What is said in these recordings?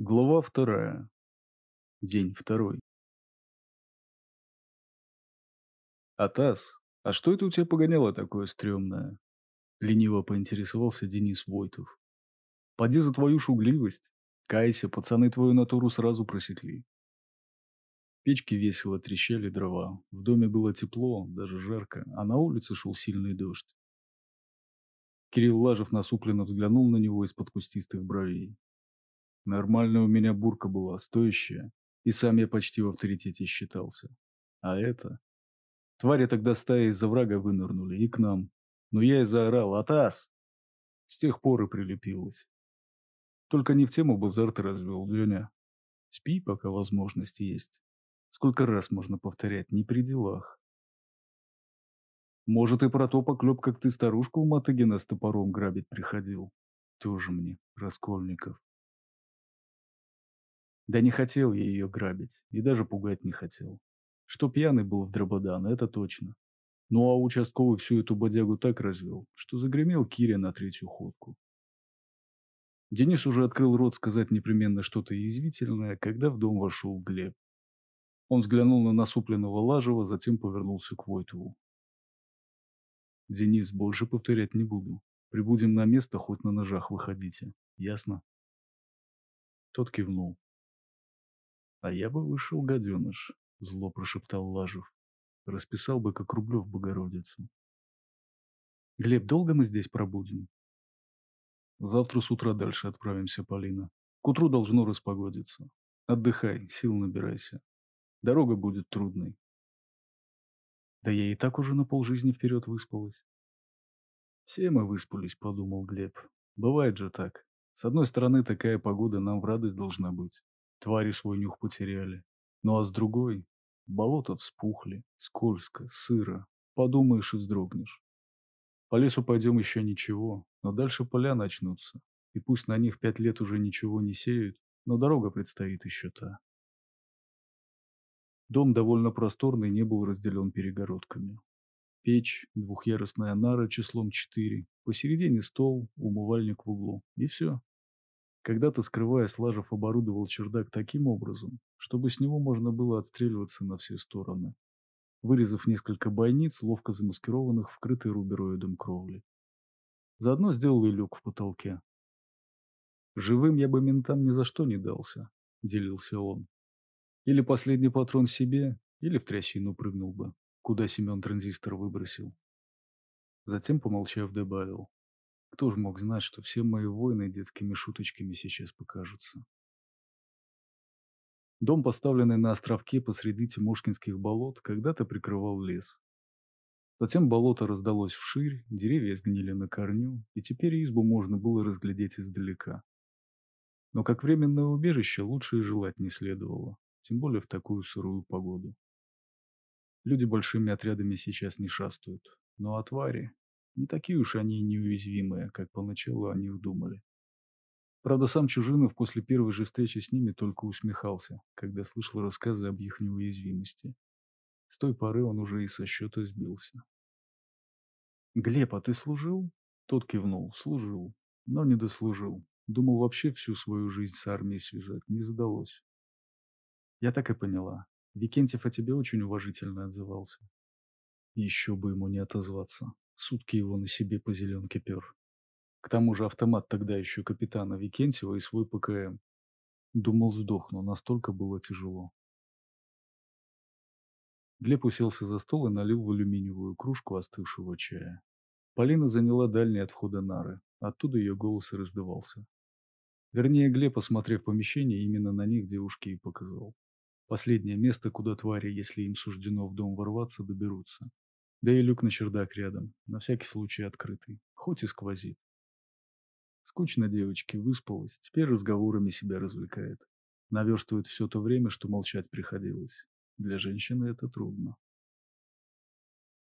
Глава вторая. День второй. «Атас, а что это у тебя погоняло такое стрёмное?» Лениво поинтересовался Денис Войтов. «Поди за твою шугливость. Кайся, пацаны твою натуру сразу просекли». Печки весело трещали дрова. В доме было тепло, даже жарко, а на улице шел сильный дождь. Кирилл Лажев насупленно взглянул на него из-под кустистых бровей. Нормальная у меня бурка была, стоящая, и сам я почти в авторитете считался. А это... Твари тогда стаи из-за врага вынырнули, и к нам. Но я и заорал «Атас!» С тех пор и прилепилась. Только не в тему базар ты развел, Леня. Спи, пока возможности есть. Сколько раз можно повторять, не при делах. Может, и про то поклеп, как ты старушку в Матыгина с топором грабить приходил. Тоже мне, Раскольников. Да не хотел я ее грабить, и даже пугать не хотел. Что пьяный был в Дрободан, это точно. Ну а участковый всю эту бодягу так развел, что загремел Киря на третью ходку. Денис уже открыл рот сказать непременно что-то язвительное, когда в дом вошел Глеб. Он взглянул на насупленного Лажева, затем повернулся к Войтову. «Денис, больше повторять не буду. Прибудем на место, хоть на ножах выходите. Ясно?» Тот кивнул. «А я бы вышел, гаденыш», — зло прошептал Лажев. «Расписал бы, как Рублев Богородицу». «Глеб, долго мы здесь пробудем?» «Завтра с утра дальше отправимся, Полина. К утру должно распогодиться. Отдыхай, сил набирайся. Дорога будет трудной». «Да я и так уже на полжизни вперед выспалась». «Все мы выспались», — подумал Глеб. «Бывает же так. С одной стороны, такая погода нам в радость должна быть. Твари свой нюх потеряли. Ну а с другой, болота вспухли, скользко, сыро. Подумаешь и вздрогнешь. По лесу пойдем еще ничего, но дальше поля начнутся. И пусть на них пять лет уже ничего не сеют, но дорога предстоит еще та. Дом довольно просторный, не был разделен перегородками. Печь, двухъярусная нара числом четыре, посередине стол, умывальник в углу. И все. Когда-то, скрываясь, Лажев оборудовал чердак таким образом, чтобы с него можно было отстреливаться на все стороны, вырезав несколько бойниц, ловко замаскированных вкрытой рубероидом кровли. Заодно сделал и люк в потолке. «Живым я бы ментам ни за что не дался», — делился он. «Или последний патрон себе, или в трясину прыгнул бы, куда Семен транзистор выбросил». Затем, помолчав, добавил. Кто же мог знать, что все мои войны детскими шуточками сейчас покажутся? Дом, поставленный на островке посреди Тимошкинских болот, когда-то прикрывал лес. Затем болото раздалось вширь, деревья сгнили на корню, и теперь избу можно было разглядеть издалека. Но как временное убежище лучше и желать не следовало, тем более в такую сырую погоду. Люди большими отрядами сейчас не шастают, но о твари, не такие уж они неуязвимые, как поначалу о них думали. Правда, сам Чужинов после первой же встречи с ними только усмехался, когда слышал рассказы об их неуязвимости. С той поры он уже и со счета сбился. «Глеб, а ты служил?» Тот кивнул. «Служил. Но не дослужил. Думал, вообще всю свою жизнь с армией связать. Не задалось». «Я так и поняла. Викентьев о тебе очень уважительно отзывался». «Еще бы ему не отозваться. Сутки его на себе по зеленке пер. К тому же автомат тогда еще капитана Викентьева и свой ПКМ. Думал, сдохну, настолько было тяжело. Глеб уселся за стол и налил в алюминиевую кружку остывшего чая. Полина заняла дальний от входа нары. Оттуда ее голос и раздавался. Вернее, Глеб, осмотрев помещение, именно на них девушке и показал. Последнее место, куда твари, если им суждено в дом ворваться, доберутся. Да и люк на чердак рядом, на всякий случай открытый, хоть и сквозит. Скучно девочке, выспалась, теперь разговорами себя развлекает. Наверстывает все то время, что молчать приходилось. Для женщины это трудно.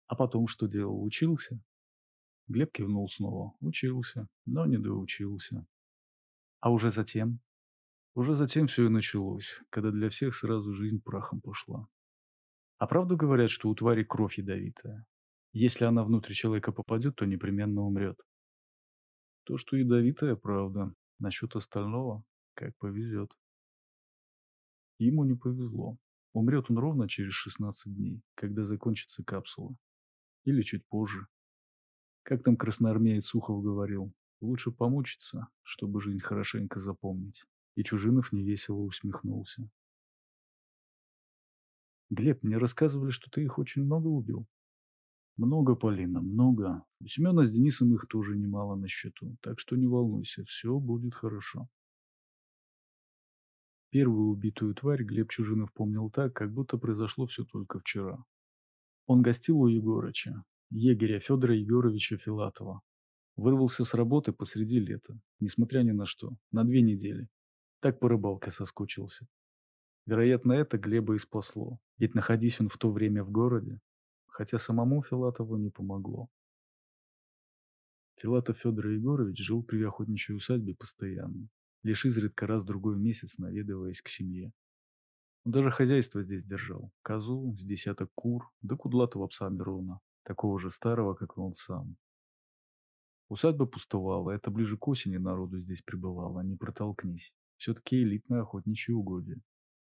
А потом что делал? Учился? Глеб кивнул снова. Учился, но не доучился. А уже затем? Уже затем все и началось, когда для всех сразу жизнь прахом пошла. А правду говорят, что у твари кровь ядовитая. Если она внутрь человека попадет, то непременно умрет. То, что ядовитая, правда. Насчет остального. Как повезет. Ему не повезло. Умрет он ровно через 16 дней, когда закончится капсула. Или чуть позже. Как там красноармеец Сухов говорил, лучше помучиться, чтобы жизнь хорошенько запомнить. И Чужинов невесело усмехнулся. Глеб, мне рассказывали, что ты их очень много убил. Много, Полина, много. У Семена с Денисом их тоже немало на счету, так что не волнуйся, все будет хорошо. Первую убитую тварь Глеб Чужинов помнил так, как будто произошло все только вчера. Он гостил у Егорыча, егеря Федора Егоровича Филатова. Вырвался с работы посреди лета, несмотря ни на что, на две недели. Так по рыбалке соскучился. Вероятно, это Глеба и спасло, ведь находись он в то время в городе, хотя самому Филатову не помогло. Филатов Федор Егорович жил при охотничьей усадьбе постоянно, лишь изредка раз в другой месяц наведываясь к семье. Он даже хозяйство здесь держал, козу, с десяток кур, да кудлатого пса Мирона, такого же старого, как он сам. Усадьба пустовала, это ближе к осени народу здесь пребывало, не протолкнись. Все-таки элитное охотничье угодье.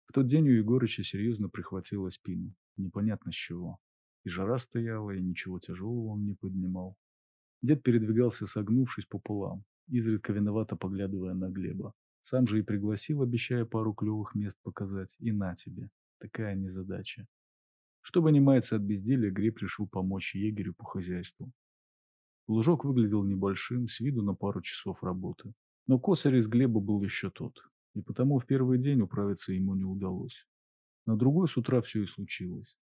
В тот день у Егорыча серьезно прихватило спину, непонятно с чего. И жара стояла, и ничего тяжелого он не поднимал. Дед передвигался согнувшись пополам, изредка виновато поглядывая на Глеба. Сам же и пригласил, обещая пару клевых мест показать, и на тебе. Такая незадача. Чтобы не маяться от безделия, Глеб решил помочь егерю по хозяйству. Лужок выглядел небольшим, с виду на пару часов работы. Но косарь из Глеба был еще тот, и потому в первый день управиться ему не удалось. На другой с утра все и случилось.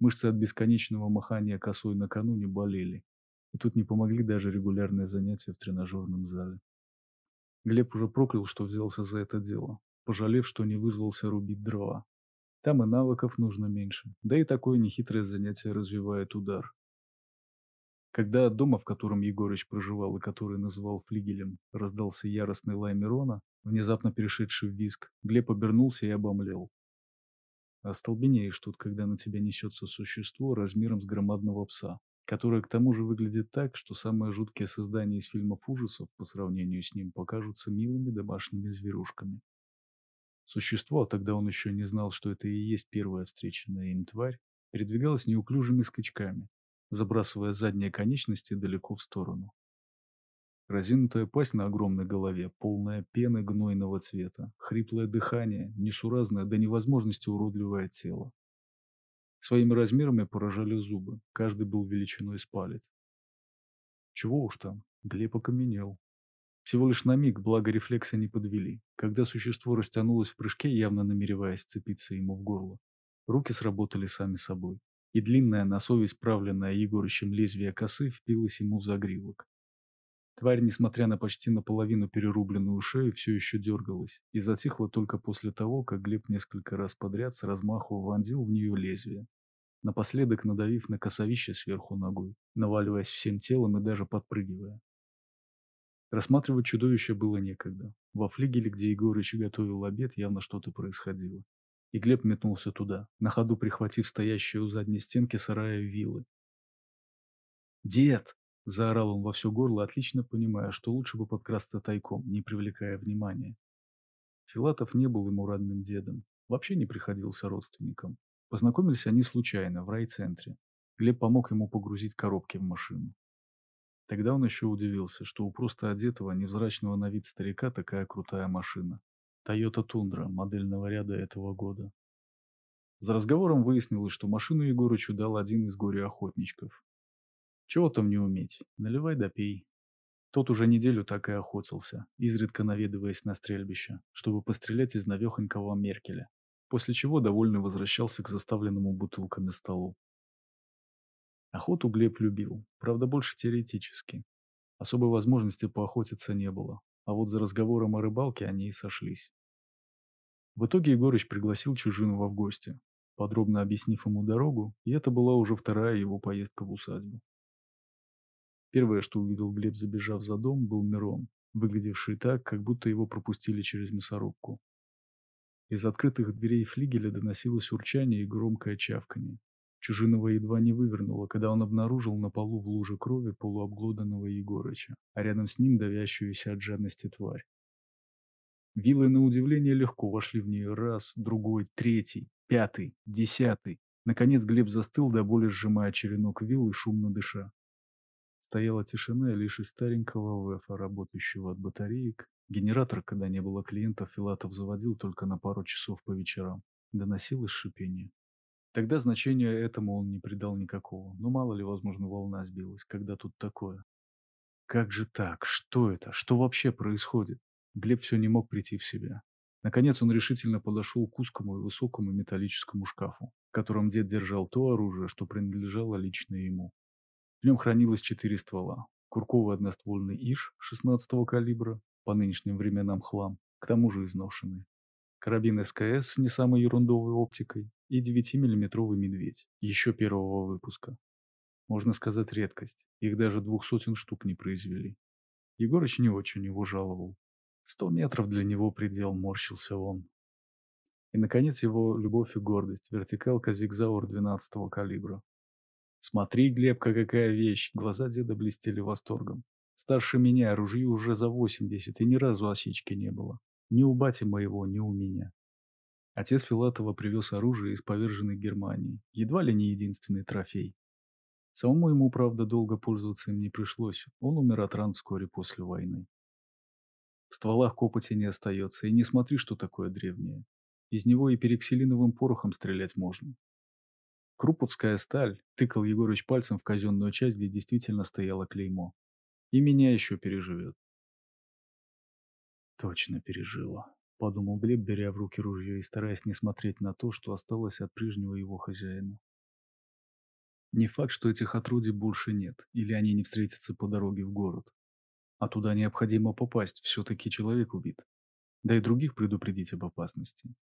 Мышцы от бесконечного махания косой накануне болели, и тут не помогли даже регулярные занятия в тренажерном зале. Глеб уже проклял, что взялся за это дело, пожалев, что не вызвался рубить дрова. Там и навыков нужно меньше, да и такое нехитрое занятие развивает удар. Когда от дома, в котором Егорыч проживал и который называл флигелем, раздался яростный лай Мирона, внезапно перешедший в виск, Глеб обернулся и обомлел. Остолбенеешь тут, когда на тебя несется существо размером с громадного пса, которое к тому же выглядит так, что самые жуткие создания из фильмов ужасов по сравнению с ним покажутся милыми домашними зверушками. Существо, а тогда он еще не знал, что это и есть первая встреченная им тварь, передвигалось неуклюжими скачками, забрасывая задние конечности далеко в сторону. Разинутая пасть на огромной голове, полная пены гнойного цвета, хриплое дыхание, несуразное до невозможности уродливое тело. Своими размерами поражали зубы, каждый был величиной с палец. Чего уж там, Глеб окаменел. Всего лишь на миг, благо рефлексы не подвели, когда существо растянулось в прыжке, явно намереваясь вцепиться ему в горло. Руки сработали сами собой, и длинная, на совесть правленная Егорычем лезвие косы впилась ему в загривок. Тварь, несмотря на почти наполовину перерубленную шею, все еще дергалась и затихла только после того, как Глеб несколько раз подряд с размаху вонзил в нее лезвие, напоследок надавив на косовище сверху ногой, наваливаясь всем телом и даже подпрыгивая. Рассматривать чудовище было некогда. Во флигеле, где Егорыч готовил обед, явно что-то происходило. И Глеб метнулся туда, на ходу прихватив стоящие у задней стенки сарая вилы. «Дед!» Заорал он во все горло, отлично понимая, что лучше бы подкрасться тайком, не привлекая внимания. Филатов не был ему родным дедом, вообще не приходился родственником. Познакомились они случайно, в райцентре. Глеб помог ему погрузить коробки в машину. Тогда он еще удивился, что у просто одетого, невзрачного на вид старика такая крутая машина. Toyota Tundra модельного ряда этого года. За разговором выяснилось, что машину Егорычу дал один из горе-охотничков, чего там не уметь? Наливай да пей. Тот уже неделю так и охотился, изредка наведываясь на стрельбище, чтобы пострелять из навехонького Меркеля, после чего довольно возвращался к заставленному бутылками столу. Охоту Глеб любил, правда больше теоретически. Особой возможности поохотиться не было, а вот за разговором о рыбалке они и сошлись. В итоге Егорыч пригласил Чужинова в гости, подробно объяснив ему дорогу, и это была уже вторая его поездка в усадьбу. Первое, что увидел Глеб, забежав за дом, был Мирон, выглядевший так, как будто его пропустили через мясорубку. Из открытых дверей флигеля доносилось урчание и громкое чавканье. Чужиного едва не вывернуло, когда он обнаружил на полу в луже крови полуобглоданного Егорыча, а рядом с ним давящуюся от жадности тварь. Вилы, на удивление, легко вошли в нее раз, другой, третий, пятый, десятый. Наконец Глеб застыл, до боли сжимая черенок вил и шумно дыша. Стояла тишина, лишь из старенького ВЭФа, работающего от батареек. Генератор, когда не было клиентов, Филатов заводил только на пару часов по вечерам. Доносилось шипение. Тогда значения этому он не придал никакого. Но мало ли, возможно, волна сбилась, когда тут такое. Как же так? Что это? Что вообще происходит? Глеб все не мог прийти в себя. Наконец он решительно подошел к узкому и высокому металлическому шкафу, в котором дед держал то оружие, что принадлежало лично ему. В нем хранилось четыре ствола. Курковый одноствольный ИШ 16-го калибра, по нынешним временам хлам, к тому же изношенный. Карабин СКС с не самой ерундовой оптикой и 9-миллиметровый медведь, еще первого выпуска. Можно сказать, редкость. Их даже двух сотен штук не произвели. Егорыч не очень его жаловал. Сто метров для него предел, морщился он. И, наконец, его любовь и гордость, вертикалка Зигзаур 12-го калибра. Смотри, Глебка, какая вещь. Глаза деда блестели восторгом. Старше меня, ружье уже за 80, и ни разу осечки не было. Ни у бати моего, ни у меня. Отец Филатова привез оружие из поверженной Германии. Едва ли не единственный трофей. Самому ему, правда, долго пользоваться им не пришлось. Он умер от ран вскоре после войны. В стволах копоти не остается, и не смотри, что такое древнее. Из него и перекселиновым порохом стрелять можно. Круповская сталь, тыкал Егорыч пальцем в казенную часть, где действительно стояло клеймо. И меня еще переживет. Точно пережила, подумал Глеб, беря в руки ружье и стараясь не смотреть на то, что осталось от прежнего его хозяина. Не факт, что этих отродий больше нет, или они не встретятся по дороге в город. А туда необходимо попасть, все-таки человек убит. Да и других предупредить об опасности.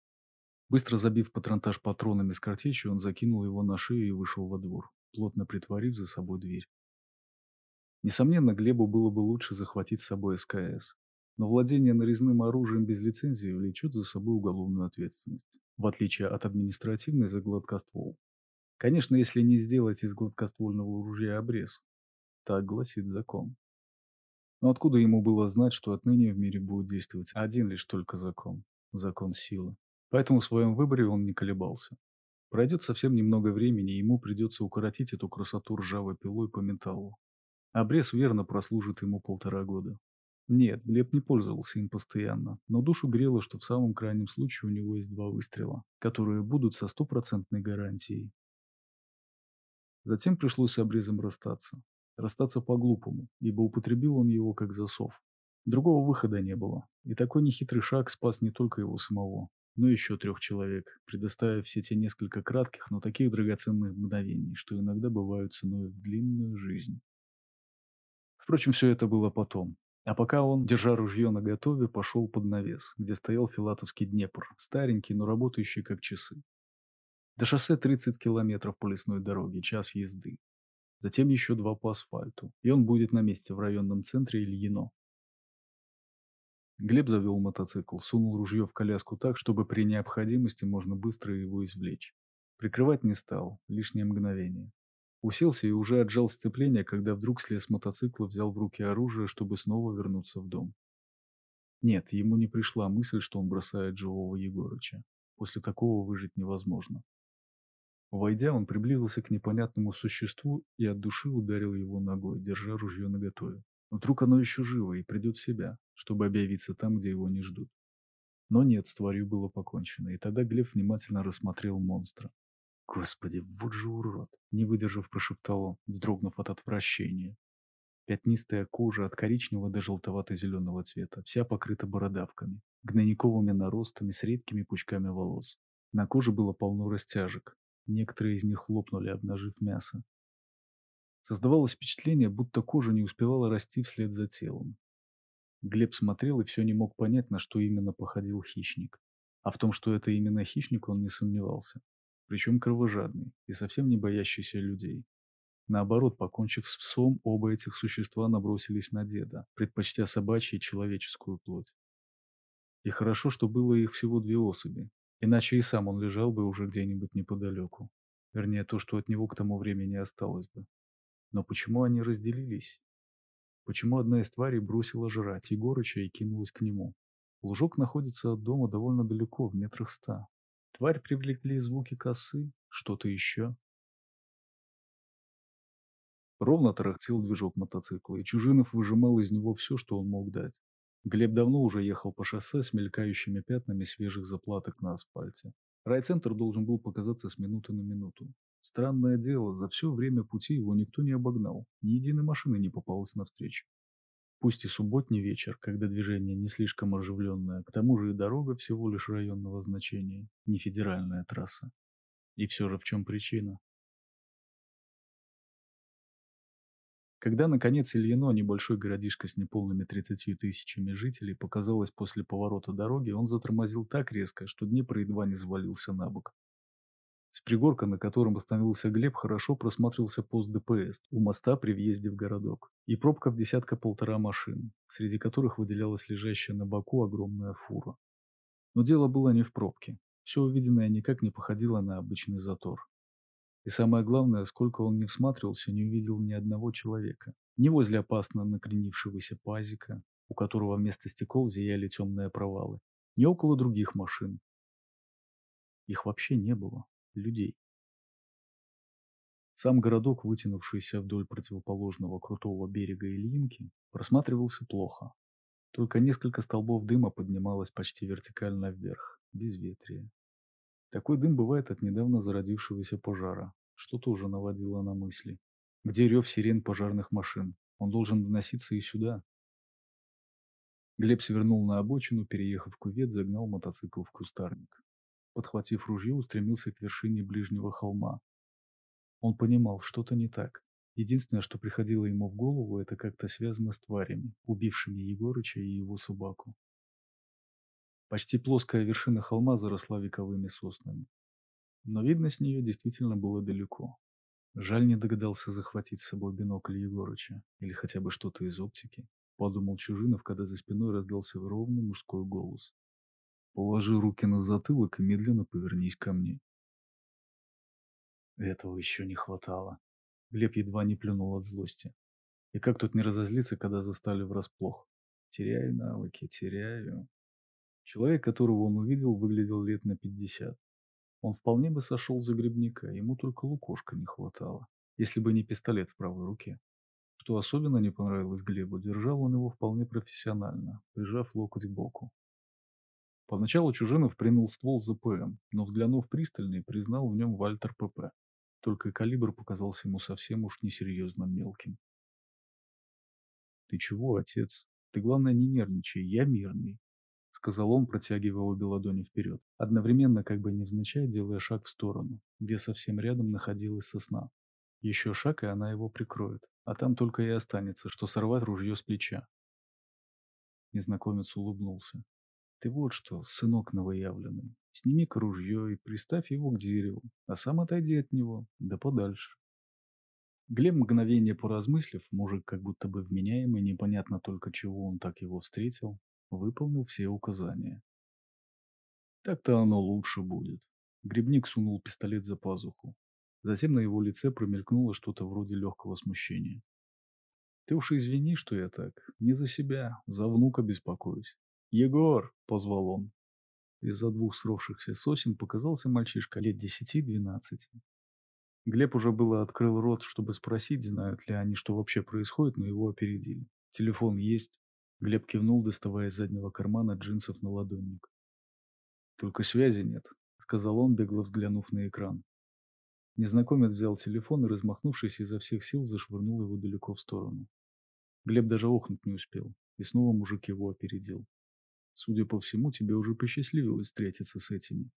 Быстро забив патронтаж патронами с картечью, он закинул его на шею и вышел во двор, плотно притворив за собой дверь. Несомненно, Глебу было бы лучше захватить с собой СКС, но владение нарезным оружием без лицензии влечет за собой уголовную ответственность, в отличие от административной за гладкоствол. Конечно, если не сделать из гладкоствольного ружья обрез. Так гласит закон. Но откуда ему было знать, что отныне в мире будет действовать один лишь только закон – закон силы? Поэтому в своем выборе он не колебался. Пройдет совсем немного времени, и ему придется укоротить эту красоту ржавой пилой по металлу. Обрез верно прослужит ему полтора года. Нет, Глеб не пользовался им постоянно, но душу грело, что в самом крайнем случае у него есть два выстрела, которые будут со стопроцентной гарантией. Затем пришлось с обрезом расстаться. Расстаться по-глупому, ибо употребил он его как засов. Другого выхода не было, и такой нехитрый шаг спас не только его самого, но еще трех человек, предоставив все те несколько кратких, но таких драгоценных мгновений, что иногда бывают ценой в длинную жизнь. Впрочем, все это было потом. А пока он, держа ружье наготове, пошел под навес, где стоял филатовский Днепр, старенький, но работающий как часы. До шоссе 30 километров по лесной дороге, час езды. Затем еще два по асфальту, и он будет на месте в районном центре Ильино. Глеб завел мотоцикл, сунул ружье в коляску так, чтобы при необходимости можно быстро его извлечь. Прикрывать не стал, лишнее мгновение. Уселся и уже отжал сцепление, когда вдруг слез с мотоцикла, взял в руки оружие, чтобы снова вернуться в дом. Нет, ему не пришла мысль, что он бросает живого Егорыча. После такого выжить невозможно. Войдя, он приблизился к непонятному существу и от души ударил его ногой, держа ружье наготове. Вдруг оно еще живо и придет в себя, чтобы объявиться там, где его не ждут. Но нет, с тварью было покончено, и тогда Глеб внимательно рассмотрел монстра. «Господи, вот же урод!» — не выдержав, прошептал он, вздрогнув от отвращения. Пятнистая кожа от коричневого до желтовато-зеленого цвета, вся покрыта бородавками, гнойниковыми наростами с редкими пучками волос. На коже было полно растяжек. Некоторые из них лопнули, обнажив мясо. Создавалось впечатление, будто кожа не успевала расти вслед за телом. Глеб смотрел и все не мог понять, на что именно походил хищник. А в том, что это именно хищник, он не сомневался. Причем кровожадный и совсем не боящийся людей. Наоборот, покончив с псом, оба этих существа набросились на деда, предпочтя собачью и человеческую плоть. И хорошо, что было их всего две особи, иначе и сам он лежал бы уже где-нибудь неподалеку. Вернее, то, что от него к тому времени осталось бы. Но почему они разделились? Почему одна из тварей бросила жрать Егорыча и кинулась к нему? Лужок находится от дома довольно далеко, в метрах ста. Тварь привлекли звуки косы, что-то еще. Ровно тарахтел движок мотоцикла, и Чужинов выжимал из него все, что он мог дать. Глеб давно уже ехал по шоссе с мелькающими пятнами свежих заплаток на асфальте. Райцентр должен был показаться с минуты на минуту. Странное дело, за все время пути его никто не обогнал, ни единой машины не попалось навстречу. Пусть и субботний вечер, когда движение не слишком оживленное, к тому же и дорога всего лишь районного значения, не федеральная трасса. И все же в чем причина? Когда, наконец, Ильино, небольшой городишко с неполными 30 тысячами жителей, показалось после поворота дороги, он затормозил так резко, что Днепр едва не завалился на бок. С пригорка, на котором остановился Глеб, хорошо просматривался пост ДПС у моста при въезде в городок. И пробка в десятка-полтора машин, среди которых выделялась лежащая на боку огромная фура. Но дело было не в пробке. Все увиденное никак не походило на обычный затор. И самое главное, сколько он не всматривался, не увидел ни одного человека. Ни возле опасно накренившегося пазика, у которого вместо стекол зияли темные провалы, ни около других машин. Их вообще не было, людей. Сам городок, вытянувшийся вдоль противоположного крутого берега Ильинки, просматривался плохо. Только несколько столбов дыма поднималось почти вертикально вверх, без ветрия. Такой дым бывает от недавно зародившегося пожара, что тоже наводило на мысли. Где рев сирен пожарных машин? Он должен доноситься и сюда. Глеб свернул на обочину, переехав кувет, загнал мотоцикл в кустарник. Подхватив ружье, устремился к вершине ближнего холма. Он понимал, что-то не так. Единственное, что приходило ему в голову, это как-то связано с тварями, убившими Егорыча и его собаку. Почти плоская вершина холма заросла вековыми соснами. Но видно с нее действительно было далеко. Жаль, не догадался захватить с собой бинокль Егорыча, или хотя бы что-то из оптики, подумал Чужинов, когда за спиной раздался ровный мужской голос. Положи руки на затылок и медленно повернись ко мне. Этого еще не хватало. Глеб едва не плюнул от злости. И как тут не разозлиться, когда застали врасплох? Теряю навыки, теряю. Человек, которого он увидел, выглядел лет на пятьдесят. Он вполне бы сошел за грибника, ему только лукошка не хватало, если бы не пистолет в правой руке. Что особенно не понравилось Глебу, держал он его вполне профессионально, прижав локоть к боку. Поначалу Чужинов принял ствол за ПМ, но взглянув пристальнее, признал в нем Вальтер ПП. Только калибр показался ему совсем уж несерьезно мелким. «Ты чего, отец? Ты, главное, не нервничай, я мирный сказал он, протягивая обе ладони вперед, одновременно как бы невзначай делая шаг в сторону, где совсем рядом находилась сосна. Еще шаг, и она его прикроет, а там только и останется, что сорвать ружье с плеча. Незнакомец улыбнулся. Ты вот что, сынок новоявленный, сними-ка ружье и приставь его к дереву, а сам отойди от него, да подальше. Глеб мгновение поразмыслив, мужик как будто бы вменяемый, непонятно только чего он так его встретил, выполнил все указания. Так-то оно лучше будет. Грибник сунул пистолет за пазуху. Затем на его лице промелькнуло что-то вроде легкого смущения. Ты уж извини, что я так. Не за себя, за внука беспокоюсь. Егор, позвал он. Из-за двух сросшихся сосен показался мальчишка лет десяти-двенадцати. Глеб уже было открыл рот, чтобы спросить, знают ли они, что вообще происходит, но его опередили. Телефон есть, Глеб кивнул, доставая из заднего кармана джинсов на ладонник. «Только связи нет», — сказал он, бегло взглянув на экран. Незнакомец взял телефон и, размахнувшись изо всех сил, зашвырнул его далеко в сторону. Глеб даже охнуть не успел, и снова мужик его опередил. «Судя по всему, тебе уже посчастливилось встретиться с этими».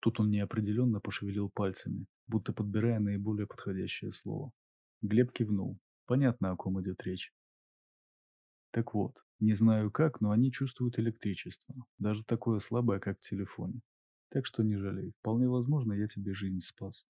Тут он неопределенно пошевелил пальцами, будто подбирая наиболее подходящее слово. Глеб кивнул. Понятно, о ком идет речь. Так вот, не знаю как, но они чувствуют электричество, даже такое слабое, как в телефоне. Так что не жалей. Вполне возможно, я тебе жизнь спас.